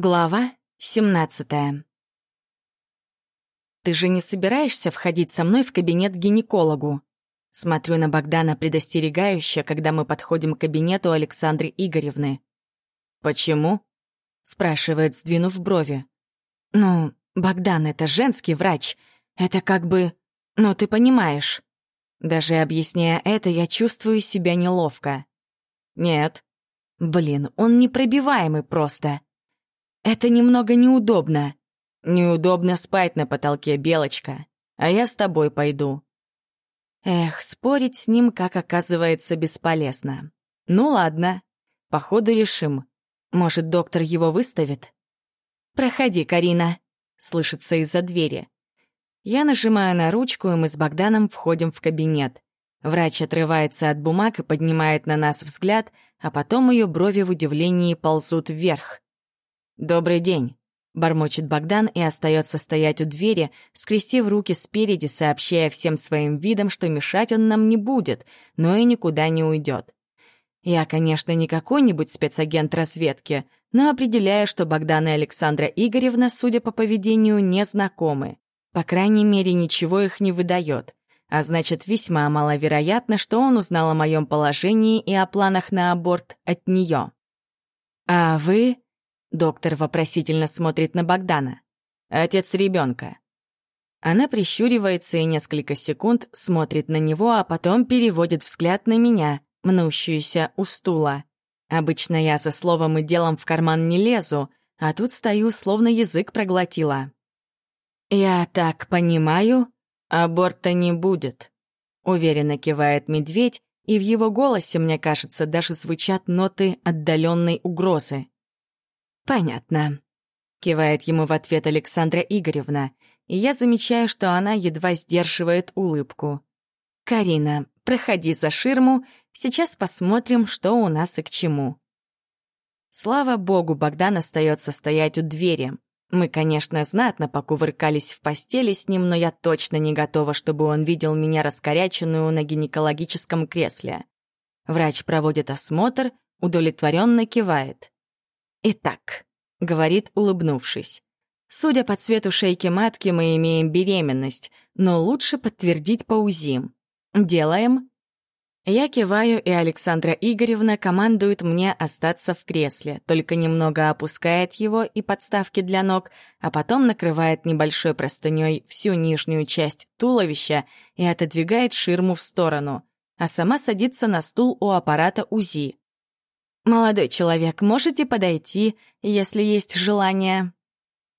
Глава 17 «Ты же не собираешься входить со мной в кабинет к гинекологу?» Смотрю на Богдана предостерегающе, когда мы подходим к кабинету Александры Игоревны. «Почему?» — спрашивает, сдвинув брови. «Ну, Богдан — это женский врач. Это как бы... Ну, ты понимаешь». Даже объясняя это, я чувствую себя неловко. «Нет». Блин, он непробиваемый просто. Это немного неудобно. Неудобно спать на потолке, Белочка. А я с тобой пойду. Эх, спорить с ним, как оказывается, бесполезно. Ну ладно, походу решим. Может, доктор его выставит? «Проходи, Карина», — слышится из-за двери. Я нажимаю на ручку, и мы с Богданом входим в кабинет. Врач отрывается от бумаг и поднимает на нас взгляд, а потом ее брови в удивлении ползут вверх. «Добрый день», — бормочет Богдан и остается стоять у двери, скрестив руки спереди, сообщая всем своим видом, что мешать он нам не будет, но и никуда не уйдет. Я, конечно, не какой-нибудь спецагент разведки, но определяю, что Богдан и Александра Игоревна, судя по поведению, не знакомы. По крайней мере, ничего их не выдает. А значит, весьма маловероятно, что он узнал о моем положении и о планах на аборт от нее. «А вы?» Доктор вопросительно смотрит на Богдана. «Отец ребенка. Она прищуривается и несколько секунд смотрит на него, а потом переводит взгляд на меня, мнущуюся у стула. Обычно я со словом и делом в карман не лезу, а тут стою, словно язык проглотила. «Я так понимаю, аборта не будет», — уверенно кивает медведь, и в его голосе, мне кажется, даже звучат ноты отдаленной угрозы. «Понятно», — кивает ему в ответ Александра Игоревна, и я замечаю, что она едва сдерживает улыбку. «Карина, проходи за ширму, сейчас посмотрим, что у нас и к чему». Слава богу, Богдан остается стоять у двери. Мы, конечно, знатно покувыркались в постели с ним, но я точно не готова, чтобы он видел меня раскоряченную на гинекологическом кресле. Врач проводит осмотр, удовлетворенно кивает. «Итак», — говорит, улыбнувшись, «судя по цвету шейки матки, мы имеем беременность, но лучше подтвердить по УЗИ. Делаем?» Я киваю, и Александра Игоревна командует мне остаться в кресле, только немного опускает его и подставки для ног, а потом накрывает небольшой простыней всю нижнюю часть туловища и отодвигает ширму в сторону, а сама садится на стул у аппарата УЗИ. «Молодой человек, можете подойти, если есть желание?»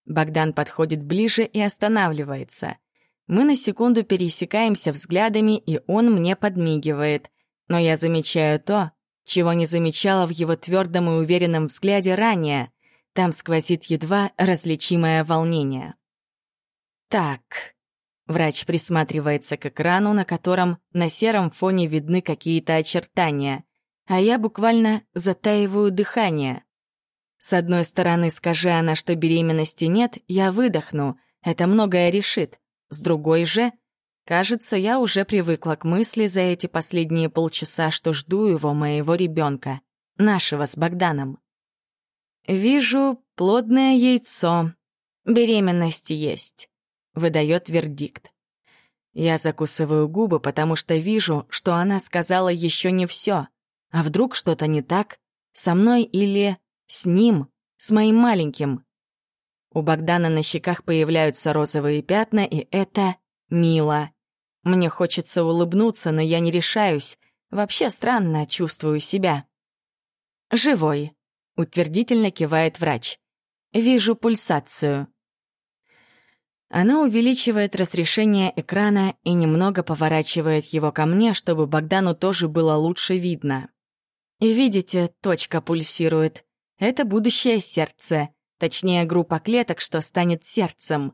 Богдан подходит ближе и останавливается. Мы на секунду пересекаемся взглядами, и он мне подмигивает. Но я замечаю то, чего не замечала в его твердом и уверенном взгляде ранее. Там сквозит едва различимое волнение. «Так...» Врач присматривается к экрану, на котором на сером фоне видны какие-то очертания а я буквально затаиваю дыхание. С одной стороны, скажи она, что беременности нет, я выдохну, это многое решит. С другой же, кажется, я уже привыкла к мысли за эти последние полчаса, что жду его, моего ребенка, нашего с Богданом. Вижу плодное яйцо. Беременность есть, выдает вердикт. Я закусываю губы, потому что вижу, что она сказала еще не все. А вдруг что-то не так? Со мной или с ним, с моим маленьким? У Богдана на щеках появляются розовые пятна, и это мило. Мне хочется улыбнуться, но я не решаюсь. Вообще странно чувствую себя. «Живой», — утвердительно кивает врач. «Вижу пульсацию». Она увеличивает разрешение экрана и немного поворачивает его ко мне, чтобы Богдану тоже было лучше видно. Видите, точка пульсирует. Это будущее сердце, точнее группа клеток, что станет сердцем.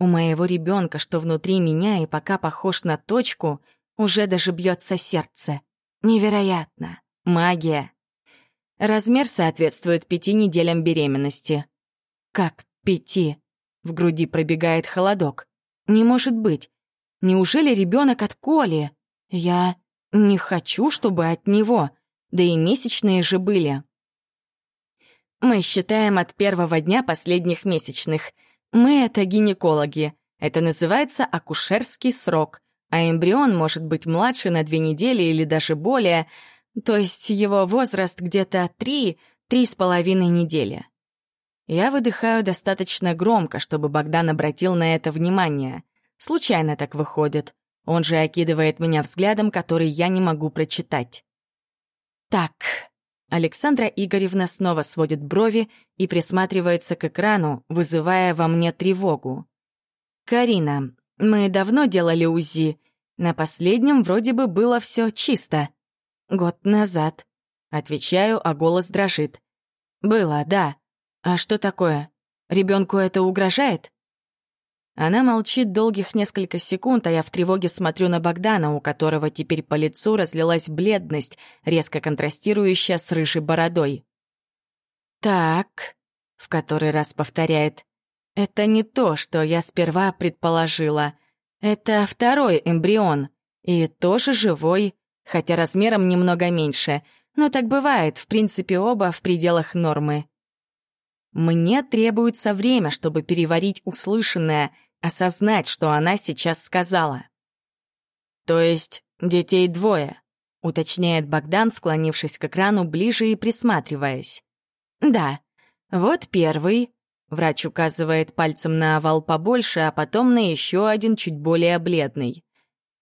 У моего ребенка, что внутри меня и пока похож на точку, уже даже бьется сердце. Невероятно. Магия. Размер соответствует пяти неделям беременности. Как пяти? В груди пробегает холодок. Не может быть. Неужели ребенок от Коли? Я не хочу, чтобы от него да и месячные же были. Мы считаем от первого дня последних месячных. Мы — это гинекологи. Это называется акушерский срок, а эмбрион может быть младше на две недели или даже более, то есть его возраст где-то три, три с половиной недели. Я выдыхаю достаточно громко, чтобы Богдан обратил на это внимание. Случайно так выходит. Он же окидывает меня взглядом, который я не могу прочитать. Так, Александра Игоревна снова сводит брови и присматривается к экрану, вызывая во мне тревогу. «Карина, мы давно делали УЗИ. На последнем вроде бы было все чисто. Год назад». Отвечаю, а голос дрожит. «Было, да. А что такое? Ребенку это угрожает?» Она молчит долгих несколько секунд, а я в тревоге смотрю на Богдана, у которого теперь по лицу разлилась бледность, резко контрастирующая с рыжей бородой. «Так», — в который раз повторяет, — «это не то, что я сперва предположила. Это второй эмбрион, и тоже живой, хотя размером немного меньше, но так бывает, в принципе, оба в пределах нормы». Мне требуется время, чтобы переварить услышанное, осознать, что она сейчас сказала. «То есть детей двое», — уточняет Богдан, склонившись к экрану ближе и присматриваясь. «Да, вот первый», — врач указывает пальцем на овал побольше, а потом на еще один чуть более бледный.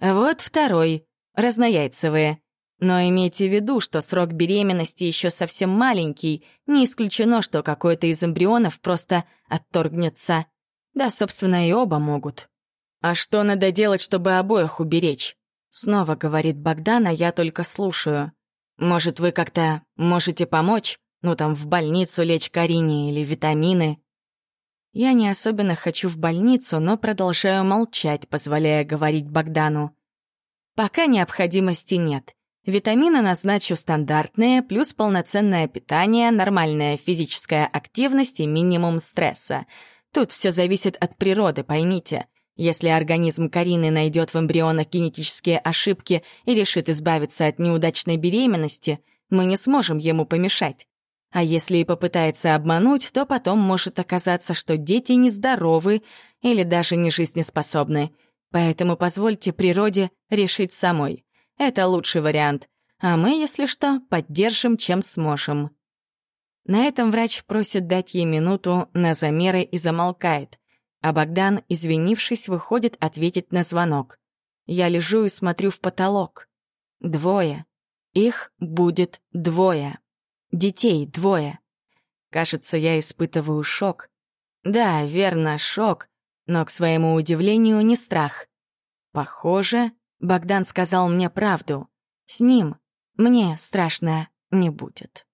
«Вот второй, разнояйцевые. Но имейте в виду, что срок беременности еще совсем маленький, не исключено, что какой-то из эмбрионов просто отторгнется. Да, собственно, и оба могут. А что надо делать, чтобы обоих уберечь? Снова говорит Богдан, а я только слушаю. Может, вы как-то можете помочь? Ну, там, в больницу лечь Карине или витамины? Я не особенно хочу в больницу, но продолжаю молчать, позволяя говорить Богдану. Пока необходимости нет. Витамины назначу стандартные, плюс полноценное питание, нормальная физическая активность и минимум стресса — Тут все зависит от природы, поймите. Если организм Карины найдет в эмбрионах генетические ошибки и решит избавиться от неудачной беременности, мы не сможем ему помешать. А если и попытается обмануть, то потом может оказаться, что дети нездоровы или даже не жизнеспособны. Поэтому позвольте природе решить самой. Это лучший вариант. А мы, если что, поддержим, чем сможем. На этом врач просит дать ей минуту на замеры и замолкает, а Богдан, извинившись, выходит ответить на звонок. Я лежу и смотрю в потолок. Двое. Их будет двое. Детей двое. Кажется, я испытываю шок. Да, верно, шок, но, к своему удивлению, не страх. Похоже, Богдан сказал мне правду. С ним мне страшно не будет.